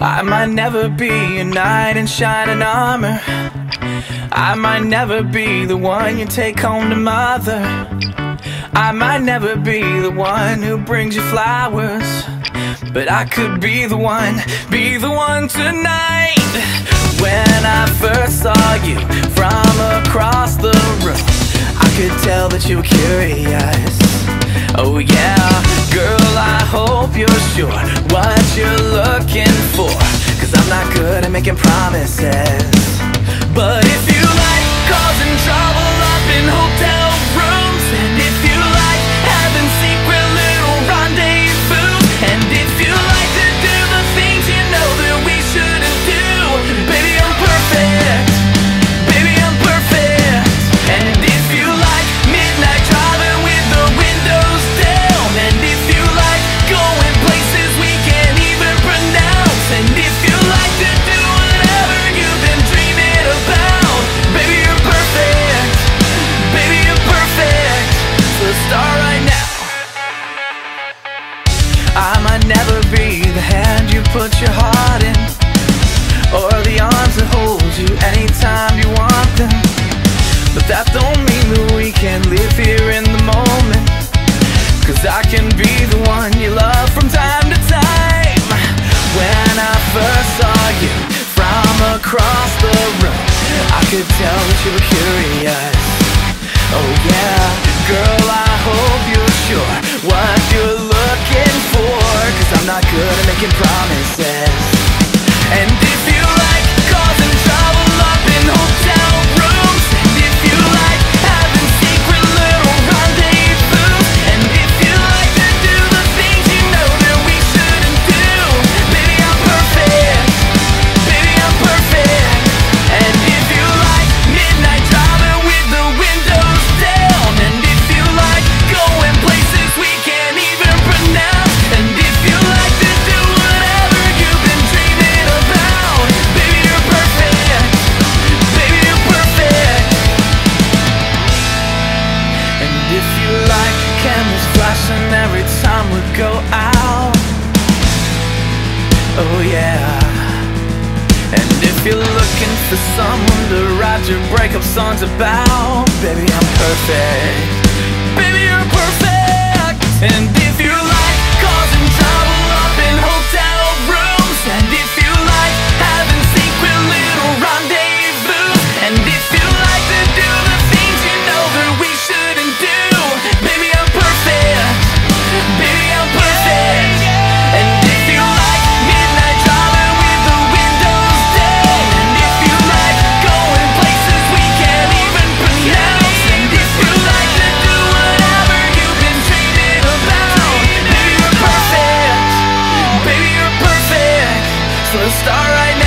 I might never be a knight in shining armor. I might never be the one you take home to mother. I might never be the one who brings you flowers. But I could be the one, be the one tonight. When I first saw you from across the room, I could tell that you were curious. Oh, yeah, girl, I hope you're sure what you're looking making promises. But put your heart in, or the arms that hold you anytime you want them. But that don't mean that we can live here in the moment. Cause I can be the one you love from time to time. When I first saw you from across the room, I could tell that you were curious. Oh yeah, girl, I hope you're sure what you're looking for. Cause I'm not good at making promises. For someone to write your breakup songs about, baby, I'm perfect. Baby, you're perfect. And if you start right now.